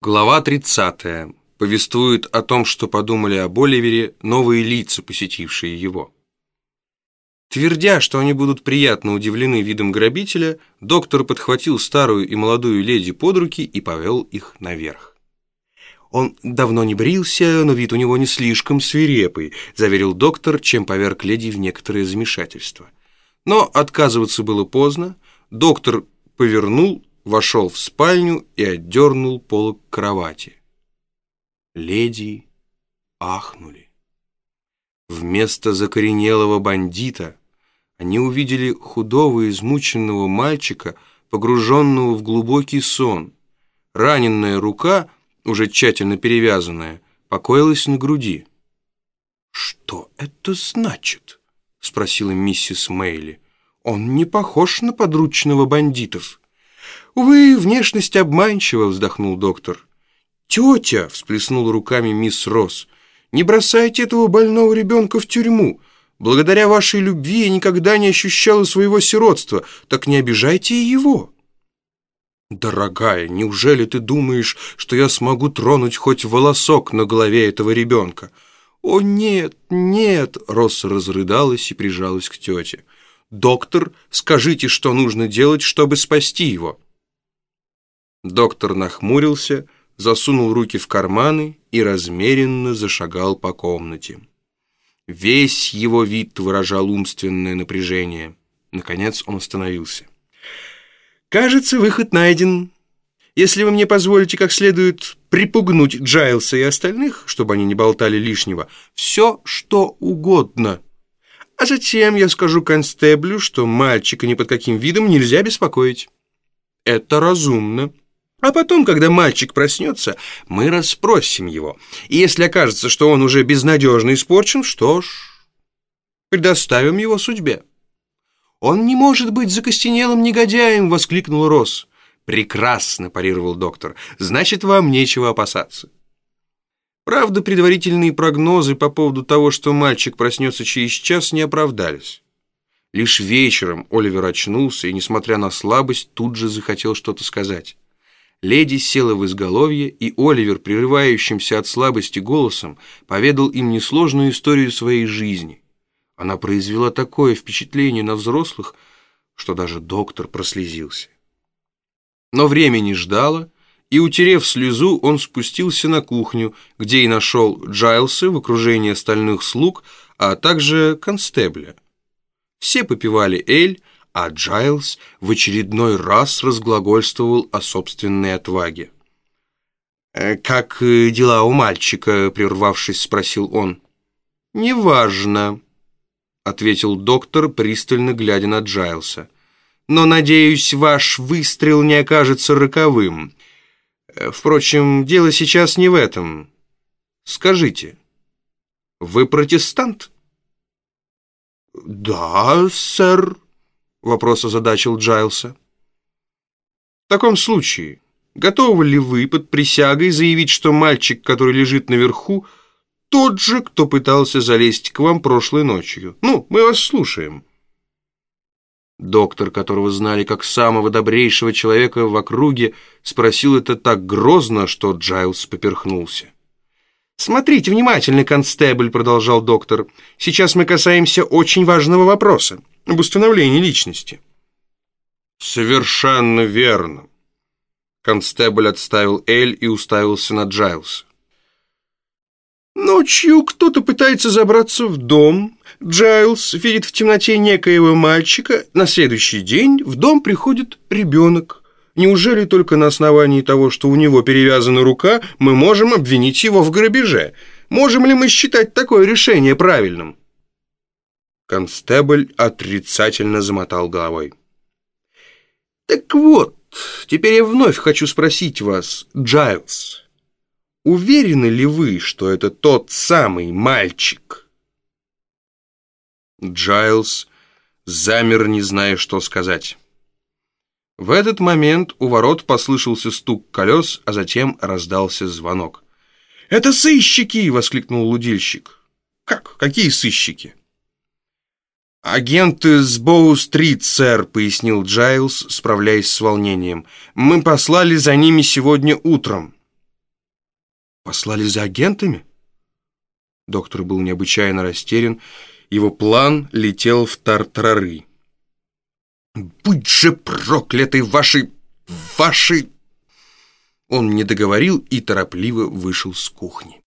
Глава 30. Повествует о том, что подумали об Оливере новые лица, посетившие его. Твердя, что они будут приятно удивлены видом грабителя, доктор подхватил старую и молодую леди под руки и повел их наверх. «Он давно не брился, но вид у него не слишком свирепый», заверил доктор, чем поверг леди в некоторое замешательство. Но отказываться было поздно. Доктор повернул вошел в спальню и отдернул полок кровати. Леди ахнули. Вместо закоренелого бандита они увидели худого измученного мальчика, погруженного в глубокий сон. Раненная рука, уже тщательно перевязанная, покоилась на груди. «Что это значит?» — спросила миссис Мейли. «Он не похож на подручного бандитов». «Увы, внешность обманчива», — вздохнул доктор. «Тетя!» — всплеснула руками мисс Росс. «Не бросайте этого больного ребенка в тюрьму. Благодаря вашей любви я никогда не ощущала своего сиротства, так не обижайте и его». «Дорогая, неужели ты думаешь, что я смогу тронуть хоть волосок на голове этого ребенка?» «О, нет, нет!» — Росс разрыдалась и прижалась к тете. «Доктор, скажите, что нужно делать, чтобы спасти его?» Доктор нахмурился, засунул руки в карманы и размеренно зашагал по комнате. Весь его вид выражал умственное напряжение. Наконец он остановился. «Кажется, выход найден. Если вы мне позволите как следует припугнуть Джайлса и остальных, чтобы они не болтали лишнего, все, что угодно. А затем я скажу констеблю, что мальчика ни под каким видом нельзя беспокоить. Это разумно». А потом, когда мальчик проснется, мы расспросим его. И если окажется, что он уже безнадежно испорчен, что ж, предоставим его судьбе. «Он не может быть закостенелым негодяем!» — воскликнул Росс. «Прекрасно!» — парировал доктор. «Значит, вам нечего опасаться». Правда, предварительные прогнозы по поводу того, что мальчик проснется через час, не оправдались. Лишь вечером Оливер очнулся и, несмотря на слабость, тут же захотел что-то сказать. Леди села в изголовье, и Оливер, прерывающимся от слабости голосом, поведал им несложную историю своей жизни. Она произвела такое впечатление на взрослых, что даже доктор прослезился. Но время не ждало, и, утерев слезу, он спустился на кухню, где и нашел Джайлса в окружении остальных слуг, а также констебля. Все попивали эль, а Джайлз в очередной раз разглагольствовал о собственной отваге. «Э, «Как э, дела у мальчика?» — прервавшись, спросил он. «Неважно», — ответил доктор, пристально глядя на Джайлса. «Но, надеюсь, ваш выстрел не окажется роковым. Э, впрочем, дело сейчас не в этом. Скажите, вы протестант?» «Да, сэр», Вопрос озадачил Джайлса. В таком случае, готовы ли вы под присягой заявить, что мальчик, который лежит наверху, тот же, кто пытался залезть к вам прошлой ночью? Ну, мы вас слушаем. Доктор, которого знали как самого добрейшего человека в округе, спросил это так грозно, что Джайлс поперхнулся. «Смотрите внимательно, констебль», — продолжал доктор. «Сейчас мы касаемся очень важного вопроса об установлении личности». «Совершенно верно». Констебль отставил эль и уставился на Джайлса. Ночью кто-то пытается забраться в дом. Джайлс видит в темноте некоего мальчика. На следующий день в дом приходит ребенок. Неужели только на основании того, что у него перевязана рука, мы можем обвинить его в грабеже? Можем ли мы считать такое решение правильным? Констебль отрицательно замотал головой. «Так вот, теперь я вновь хочу спросить вас, Джайлз, уверены ли вы, что это тот самый мальчик?» Джайлз замер, не зная, что сказать. В этот момент у ворот послышался стук колес, а затем раздался звонок. «Это сыщики!» — воскликнул лудильщик. «Как? Какие сыщики?» «Агенты с Боу-стрит, сэр», — пояснил Джайлз, справляясь с волнением. «Мы послали за ними сегодня утром». Послали за агентами? Доктор был необычайно растерян. Его план летел в тартарары. «Будь же прокляты ваши... ваши...» Он не договорил и торопливо вышел с кухни.